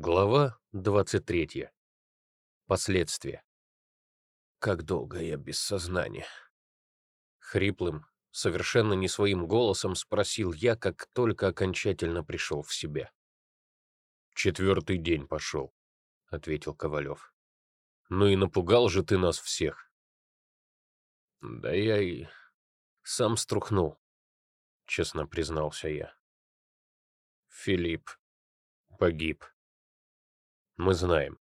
Глава 23. Последствия. Как долго я без сознания? Хриплым, совершенно не своим голосом спросил я, как только окончательно пришел в себя. «Четвертый день пошел», — ответил Ковалев. «Ну и напугал же ты нас всех». «Да я и сам струхнул», — честно признался я. Филипп погиб. Мы знаем.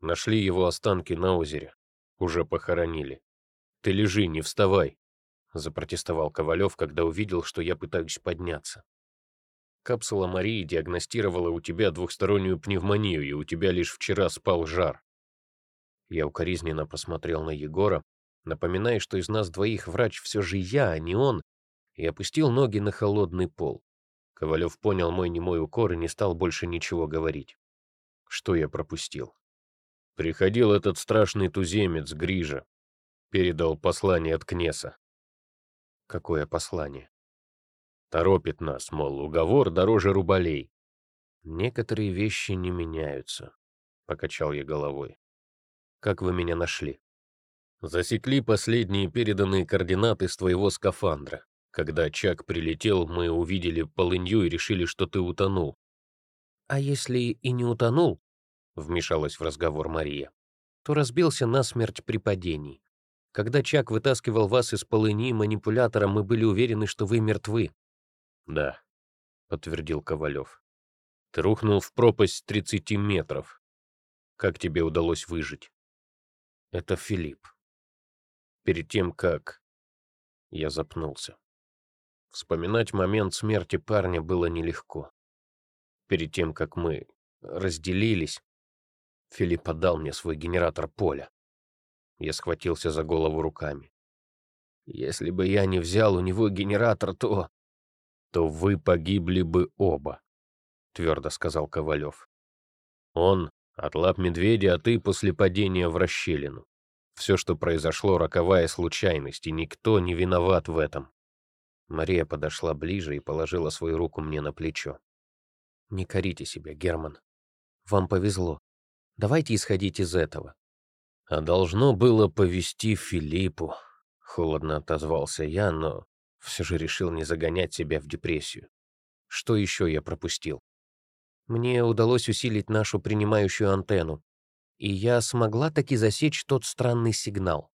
Нашли его останки на озере. Уже похоронили. Ты лежи, не вставай, запротестовал Ковалев, когда увидел, что я пытаюсь подняться. Капсула Марии диагностировала у тебя двухстороннюю пневмонию, и у тебя лишь вчера спал жар. Я укоризненно посмотрел на Егора, напоминая, что из нас двоих врач все же я, а не он, и опустил ноги на холодный пол. Ковалев понял мой немой укор и не стал больше ничего говорить. Что я пропустил? Приходил этот страшный туземец Грижа. Передал послание от Кнеса. Какое послание? Торопит нас, мол, уговор дороже рубалей. Некоторые вещи не меняются, покачал я головой. Как вы меня нашли? Засекли последние переданные координаты с твоего скафандра. Когда Чак прилетел, мы увидели полынью и решили, что ты утонул. А если и не утонул, вмешалась в разговор Мария, то разбился насмерть при падении. Когда Чак вытаскивал вас из полыни манипулятора, мы были уверены, что вы мертвы. Да, подтвердил Ковалев. Ты рухнул в пропасть 30 метров. Как тебе удалось выжить? Это Филипп. Перед тем, как... Я запнулся. Вспоминать момент смерти парня было нелегко. Перед тем, как мы разделились, Филипп отдал мне свой генератор поля. Я схватился за голову руками. Если бы я не взял у него генератор, то... то вы погибли бы оба, твердо сказал Ковалев. Он от лап медведя, а ты после падения в расщелину. Все, что произошло, роковая случайность, и никто не виноват в этом. Мария подошла ближе и положила свою руку мне на плечо. «Не корите себя, Герман. Вам повезло. Давайте исходить из этого». «А должно было повести Филиппу», — холодно отозвался я, но все же решил не загонять себя в депрессию. Что еще я пропустил? Мне удалось усилить нашу принимающую антенну, и я смогла таки засечь тот странный сигнал.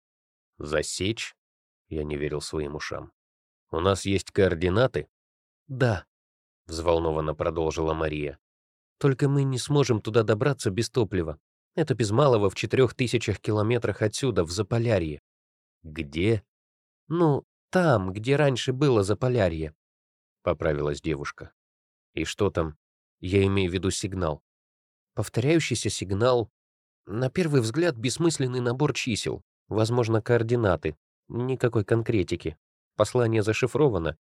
«Засечь?» — я не верил своим ушам. У нас есть координаты? Да, взволнованно продолжила Мария. Только мы не сможем туда добраться без топлива. Это без малого в четырех тысячах километрах отсюда, в Заполярье. Где? Ну, там, где раньше было Заполярье, поправилась девушка. И что там? Я имею в виду сигнал. Повторяющийся сигнал. На первый взгляд бессмысленный набор чисел, возможно, координаты, никакой конкретики. Послание зашифровано.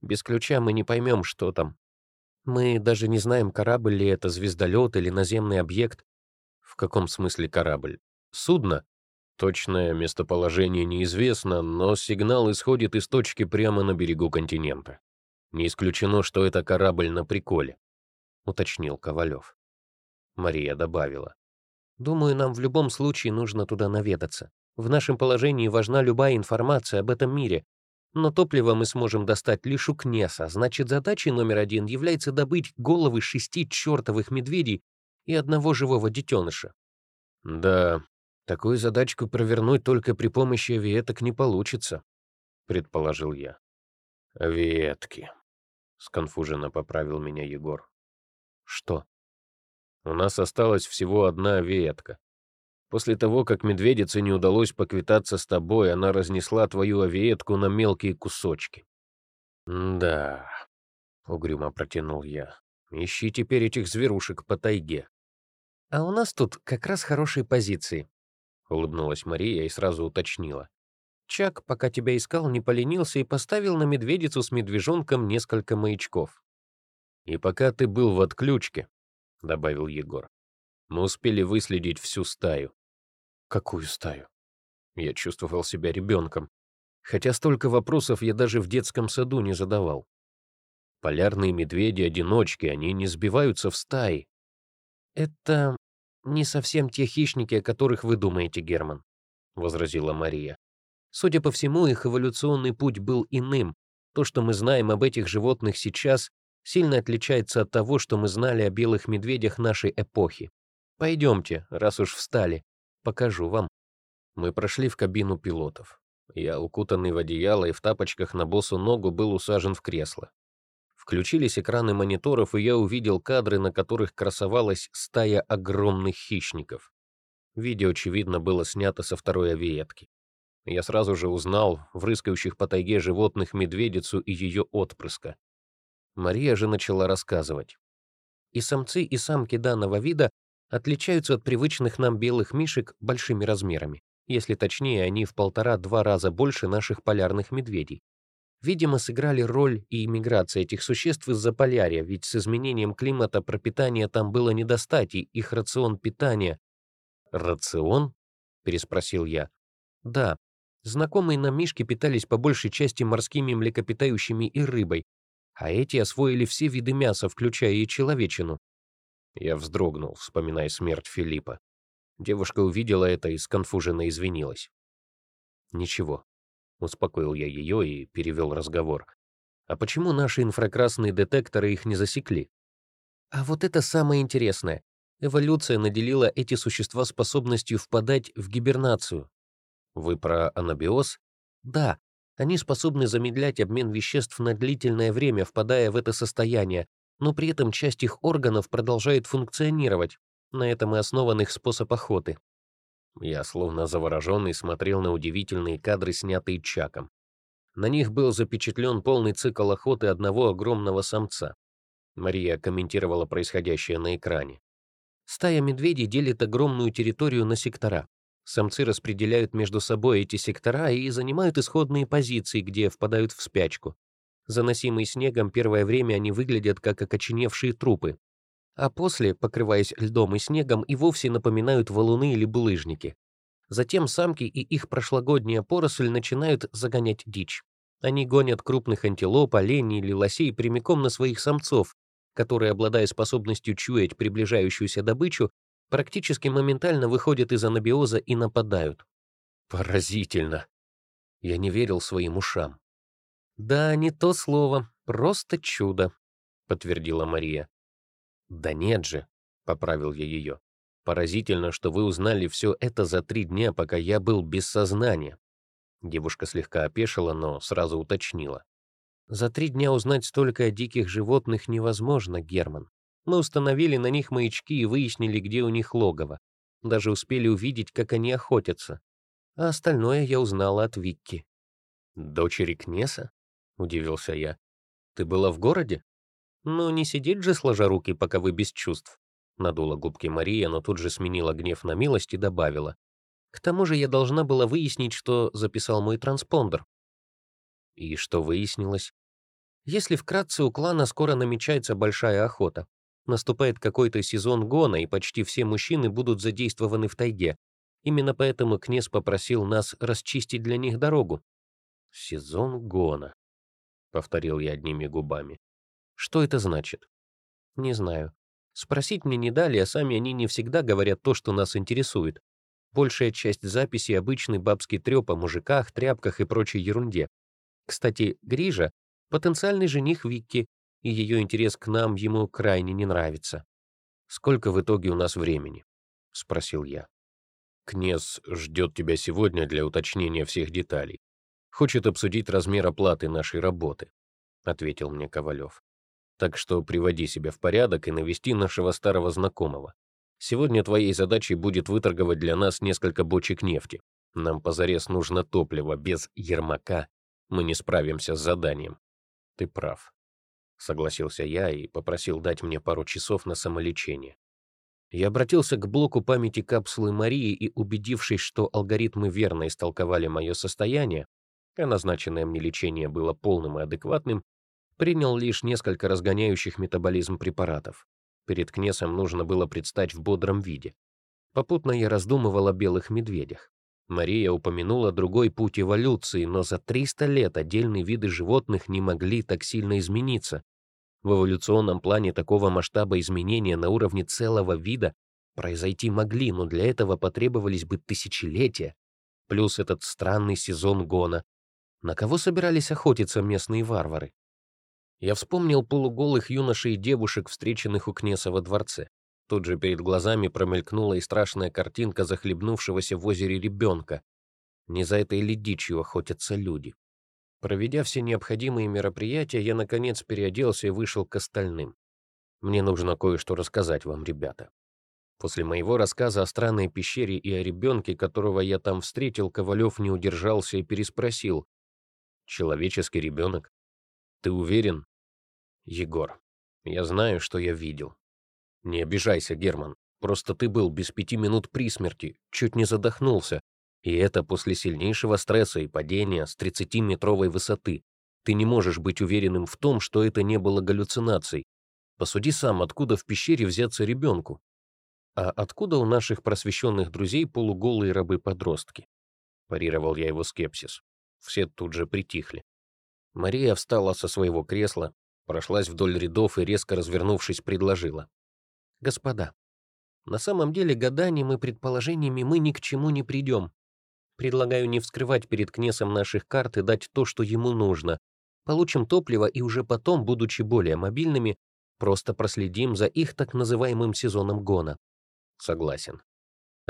Без ключа мы не поймем, что там. Мы даже не знаем, корабль ли это, звездолет или наземный объект. В каком смысле корабль? Судно? Точное местоположение неизвестно, но сигнал исходит из точки прямо на берегу континента. Не исключено, что это корабль на приколе, уточнил Ковалев. Мария добавила. Думаю, нам в любом случае нужно туда наведаться. В нашем положении важна любая информация об этом мире, но топливо мы сможем достать лишь у Кнеса, значит, задачей номер один является добыть головы шести чертовых медведей и одного живого детеныша. Да, такую задачку провернуть только при помощи веток не получится, предположил я. Ветки, сконфуженно поправил меня Егор. Что? У нас осталась всего одна ветка. После того, как медведице не удалось поквитаться с тобой, она разнесла твою авиетку на мелкие кусочки. «Да», — угрюмо протянул я, — «ищи теперь этих зверушек по тайге». «А у нас тут как раз хорошие позиции», — улыбнулась Мария и сразу уточнила. «Чак, пока тебя искал, не поленился и поставил на медведицу с медвежонком несколько маячков». «И пока ты был в отключке», — добавил Егор, — «мы успели выследить всю стаю. Какую стаю? Я чувствовал себя ребенком, хотя столько вопросов я даже в детском саду не задавал. Полярные медведи-одиночки, они не сбиваются в стаи. «Это не совсем те хищники, о которых вы думаете, Герман», — возразила Мария. «Судя по всему, их эволюционный путь был иным. То, что мы знаем об этих животных сейчас, сильно отличается от того, что мы знали о белых медведях нашей эпохи. Пойдемте, раз уж встали, покажу вам». Мы прошли в кабину пилотов. Я, укутанный в одеяло и в тапочках на босу ногу, был усажен в кресло. Включились экраны мониторов, и я увидел кадры, на которых красовалась стая огромных хищников. Видео, очевидно, было снято со второй авиетки. Я сразу же узнал в рыскающих по тайге животных медведицу и ее отпрыска. Мария же начала рассказывать. И самцы, и самки данного вида отличаются от привычных нам белых мишек большими размерами. Если точнее, они в полтора-два раза больше наших полярных медведей. Видимо, сыграли роль и иммиграция этих существ из-за полярия, ведь с изменением климата пропитания там было не достать, и их рацион питания... «Рацион?» — переспросил я. «Да. Знакомые нам мишки питались по большей части морскими млекопитающими и рыбой, а эти освоили все виды мяса, включая и человечину». Я вздрогнул, вспоминая смерть Филиппа. Девушка увидела это и сконфуженно извинилась. «Ничего», — успокоил я ее и перевел разговор. «А почему наши инфракрасные детекторы их не засекли?» «А вот это самое интересное. Эволюция наделила эти существа способностью впадать в гибернацию». «Вы про анабиоз?» «Да. Они способны замедлять обмен веществ на длительное время, впадая в это состояние, но при этом часть их органов продолжает функционировать, на этом и основан их способ охоты. Я, словно завороженный, смотрел на удивительные кадры, снятые Чаком. На них был запечатлен полный цикл охоты одного огромного самца. Мария комментировала происходящее на экране. Стая медведей делит огромную территорию на сектора. Самцы распределяют между собой эти сектора и занимают исходные позиции, где впадают в спячку. Заносимые снегом первое время они выглядят как окоченевшие трупы, а после, покрываясь льдом и снегом, и вовсе напоминают валуны или булыжники. Затем самки и их прошлогодняя поросль начинают загонять дичь. Они гонят крупных антилоп, оленей или лосей прямиком на своих самцов, которые, обладая способностью чуять приближающуюся добычу, практически моментально выходят из анабиоза и нападают. Поразительно. Я не верил своим ушам. «Да, не то слово, просто чудо», — подтвердила Мария. «Да нет же», — поправил я ее. «Поразительно, что вы узнали все это за три дня, пока я был без сознания». Девушка слегка опешила, но сразу уточнила. «За три дня узнать столько о диких животных невозможно, Герман. Мы установили на них маячки и выяснили, где у них логово. Даже успели увидеть, как они охотятся. А остальное я узнала от Викки». «Дочери Кнеса?» — удивился я. «Ты была в городе?» «Ну, не сидеть же сложа руки, пока вы без чувств», — надула губки Мария, но тут же сменила гнев на милость и добавила. «К тому же я должна была выяснить, что записал мой транспондер». И что выяснилось? Если вкратце, у клана скоро намечается большая охота. Наступает какой-то сезон гона, и почти все мужчины будут задействованы в тайге. Именно поэтому князь попросил нас расчистить для них дорогу. «Сезон гона», — повторил я одними губами. Что это значит? Не знаю. Спросить мне не дали, а сами они не всегда говорят то, что нас интересует. Большая часть записей — обычный бабский трёп о мужиках, тряпках и прочей ерунде. Кстати, Грижа — потенциальный жених Викки, и ее интерес к нам ему крайне не нравится. «Сколько в итоге у нас времени?» — спросил я. «Князь ждет тебя сегодня для уточнения всех деталей. Хочет обсудить размер оплаты нашей работы», — ответил мне Ковалев. Так что приводи себя в порядок и навести нашего старого знакомого. Сегодня твоей задачей будет выторговать для нас несколько бочек нефти. Нам позарез нужно топливо. Без Ермака мы не справимся с заданием. Ты прав. Согласился я и попросил дать мне пару часов на самолечение. Я обратился к блоку памяти капсулы Марии и, убедившись, что алгоритмы верно истолковали мое состояние, а назначенное мне лечение было полным и адекватным, принял лишь несколько разгоняющих метаболизм препаратов. Перед Кнесом нужно было предстать в бодром виде. Попутно я раздумывал о белых медведях. Мария упомянула другой путь эволюции, но за 300 лет отдельные виды животных не могли так сильно измениться. В эволюционном плане такого масштаба изменения на уровне целого вида произойти могли, но для этого потребовались бы тысячелетия, плюс этот странный сезон гона. На кого собирались охотиться местные варвары? Я вспомнил полуголых юношей и девушек, встреченных у Кнеса во дворце. Тут же перед глазами промелькнула и страшная картинка захлебнувшегося в озере ребенка. Не за этой ли дичью охотятся люди? Проведя все необходимые мероприятия, я, наконец, переоделся и вышел к остальным. Мне нужно кое-что рассказать вам, ребята. После моего рассказа о странной пещере и о ребенке, которого я там встретил, Ковалев не удержался и переспросил. «Человеческий ребенок? Ты уверен?» «Егор, я знаю, что я видел». «Не обижайся, Герман. Просто ты был без пяти минут при смерти, чуть не задохнулся, и это после сильнейшего стресса и падения с 30-метровой высоты. Ты не можешь быть уверенным в том, что это не было галлюцинацией. Посуди сам, откуда в пещере взяться ребенку? А откуда у наших просвещенных друзей полуголые рабы-подростки? Парировал я его скепсис. Все тут же притихли. Мария встала со своего кресла, прошлась вдоль рядов и, резко развернувшись, предложила. «Господа, на самом деле гаданием и предположениями мы ни к чему не придем. Предлагаю не вскрывать перед Кнесом наших карт и дать то, что ему нужно. Получим топливо и уже потом, будучи более мобильными, просто проследим за их так называемым сезоном гона. Согласен, —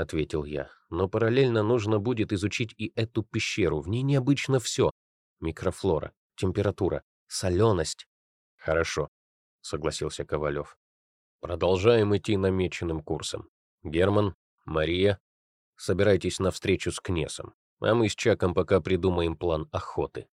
ответил я. Но параллельно нужно будет изучить и эту пещеру. В ней необычно все. Микрофлора, температура, соленость. Хорошо, — согласился Ковалев. Продолжаем идти намеченным курсом. Герман, Мария, Собирайтесь на встречу с Кнесом, а мы с Чаком пока придумаем план охоты.